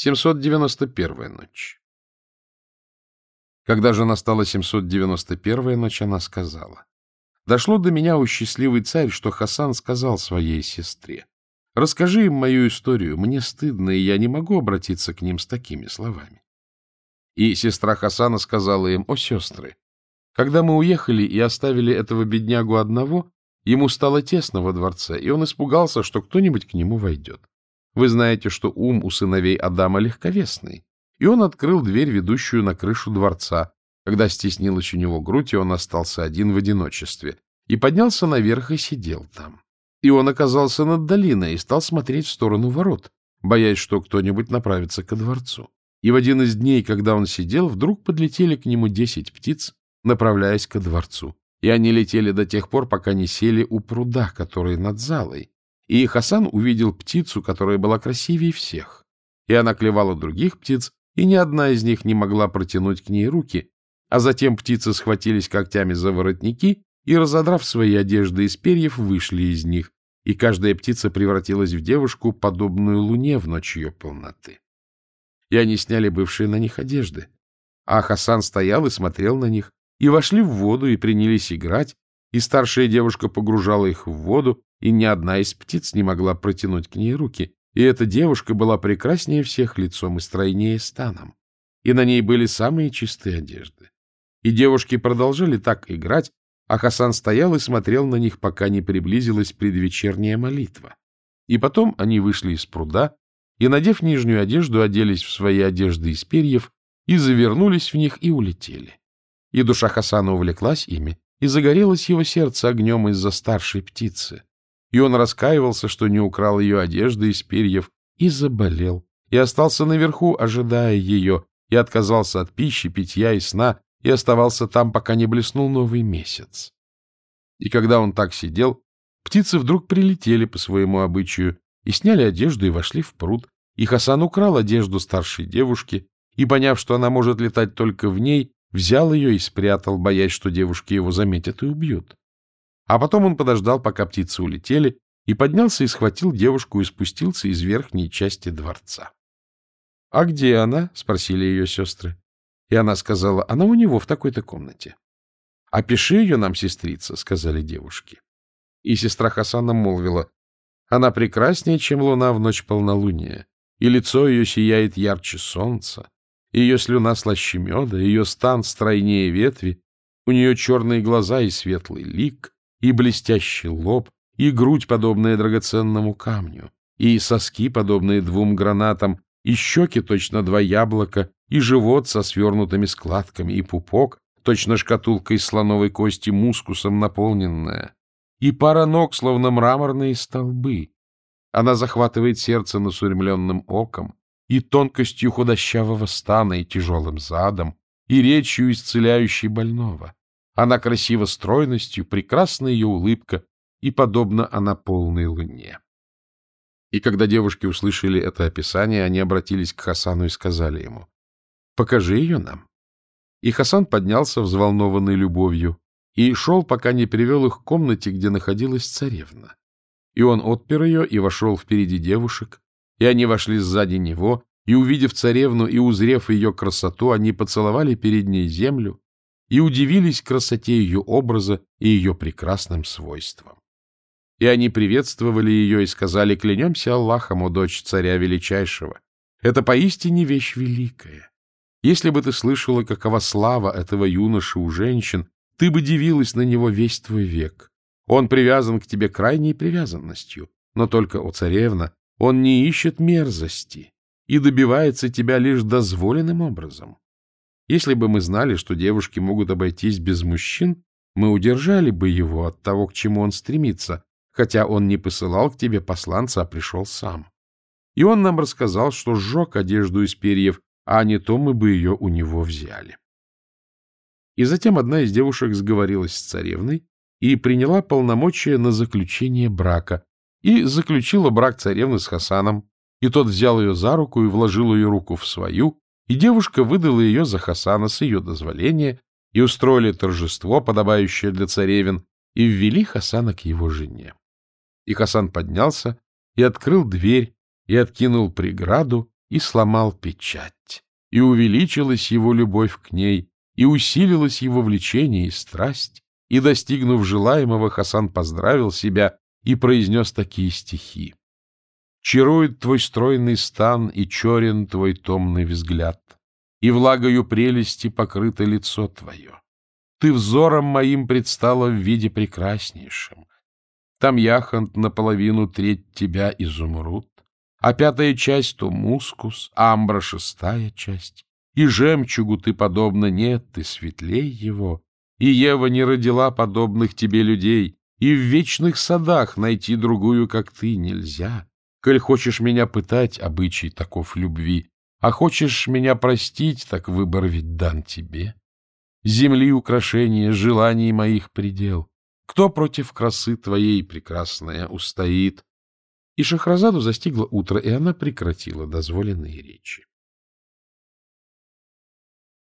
791 ночь. Когда же настала 791 ночь, она сказала, «Дошло до меня, у счастливый царь, что Хасан сказал своей сестре, «Расскажи им мою историю, мне стыдно, и я не могу обратиться к ним с такими словами». И сестра Хасана сказала им, «О, сестры, когда мы уехали и оставили этого беднягу одного, ему стало тесно во дворце, и он испугался, что кто-нибудь к нему войдет. Вы знаете, что ум у сыновей Адама легковесный, и он открыл дверь, ведущую на крышу дворца, когда стеснилась у него грудь, и он остался один в одиночестве, и поднялся наверх и сидел там. И он оказался над долиной и стал смотреть в сторону ворот, боясь, что кто-нибудь направится ко дворцу. И в один из дней, когда он сидел, вдруг подлетели к нему десять птиц, направляясь ко дворцу. И они летели до тех пор, пока не сели у пруда, который над залой, и Хасан увидел птицу, которая была красивее всех. И она клевала других птиц, и ни одна из них не могла протянуть к ней руки. А затем птицы схватились когтями за воротники и, разодрав свои одежды из перьев, вышли из них, и каждая птица превратилась в девушку, подобную луне в ночь ее полноты. И они сняли бывшие на них одежды. А Хасан стоял и смотрел на них, и вошли в воду, и принялись играть, и старшая девушка погружала их в воду, и ни одна из птиц не могла протянуть к ней руки, и эта девушка была прекраснее всех лицом и стройнее станом, и на ней были самые чистые одежды. И девушки продолжали так играть, а Хасан стоял и смотрел на них, пока не приблизилась предвечерняя молитва. И потом они вышли из пруда и, надев нижнюю одежду, оделись в свои одежды из перьев и завернулись в них и улетели. И душа Хасана увлеклась ими, и загорелось его сердце огнем из-за старшей птицы и он раскаивался, что не украл ее одежды из перьев, и заболел, и остался наверху, ожидая ее, и отказался от пищи, питья и сна, и оставался там, пока не блеснул новый месяц. И когда он так сидел, птицы вдруг прилетели по своему обычаю и сняли одежду и вошли в пруд, и Хасан украл одежду старшей девушки, и, поняв, что она может летать только в ней, взял ее и спрятал, боясь, что девушки его заметят и убьют. А потом он подождал, пока птицы улетели, и поднялся и схватил девушку и спустился из верхней части дворца. — А где она? — спросили ее сестры. И она сказала, — она у него в такой-то комнате. — Опиши ее нам, сестрица, — сказали девушки. И сестра Хасана молвила, — она прекраснее, чем луна в ночь полнолуния, и лицо ее сияет ярче солнца, ее слюна слаще меда, ее стан стройнее ветви, у нее черные глаза и светлый лик, и блестящий лоб, и грудь, подобная драгоценному камню, и соски, подобные двум гранатам, и щеки, точно два яблока, и живот со свернутыми складками, и пупок, точно шкатулка из слоновой кости мускусом наполненная, и пара ног, словно мраморные столбы. Она захватывает сердце насурмленным оком, и тонкостью худощавого стана, и тяжелым задом, и речью исцеляющей больного. Она красива стройностью, прекрасна ее улыбка, и подобна она полной луне. И когда девушки услышали это описание, они обратились к Хасану и сказали ему, «Покажи ее нам». И Хасан поднялся, взволнованный любовью, и шел, пока не привел их к комнате, где находилась царевна. И он отпер ее и вошел впереди девушек, и они вошли сзади него, и, увидев царевну и узрев ее красоту, они поцеловали перед ней землю и удивились красоте ее образа и ее прекрасным свойствам. И они приветствовали ее и сказали, клянемся Аллахом, о дочь царя величайшего. Это поистине вещь великая. Если бы ты слышала, какова слава этого юноши у женщин, ты бы дивилась на него весь твой век. Он привязан к тебе крайней привязанностью, но только, о царевна, он не ищет мерзости и добивается тебя лишь дозволенным образом. Если бы мы знали, что девушки могут обойтись без мужчин, мы удержали бы его от того, к чему он стремится, хотя он не посылал к тебе посланца, а пришел сам. И он нам рассказал, что сжег одежду из перьев, а не то мы бы ее у него взяли. И затем одна из девушек сговорилась с царевной и приняла полномочия на заключение брака, и заключила брак царевны с Хасаном, и тот взял ее за руку и вложил ее руку в свою, и девушка выдала ее за Хасана с ее дозволения, и устроили торжество, подобающее для царевин, и ввели Хасана к его жене. И Хасан поднялся и открыл дверь, и откинул преграду, и сломал печать, и увеличилась его любовь к ней, и усилилось его влечение и страсть, и, достигнув желаемого, Хасан поздравил себя и произнес такие стихи. «Чарует твой стройный стан и черен твой томный взгляд, и влагою прелести покрыто лицо твое. Ты взором моим предстала в виде прекраснейшем. Там яхонт наполовину треть тебя изумруд, а пятая часть — то мускус, амбра — шестая часть. И жемчугу ты подобно нет, ты светлей его, и Ева не родила подобных тебе людей, и в вечных садах найти другую, как ты, нельзя. Коль хочешь меня пытать, обычай таков любви, а хочешь меня простить, так выбор ведь дан тебе. Земли украшения, желаний моих предел. Кто против красы твоей, прекрасная, устоит? И Шахразаду застигло утро, и она прекратила дозволенные речи.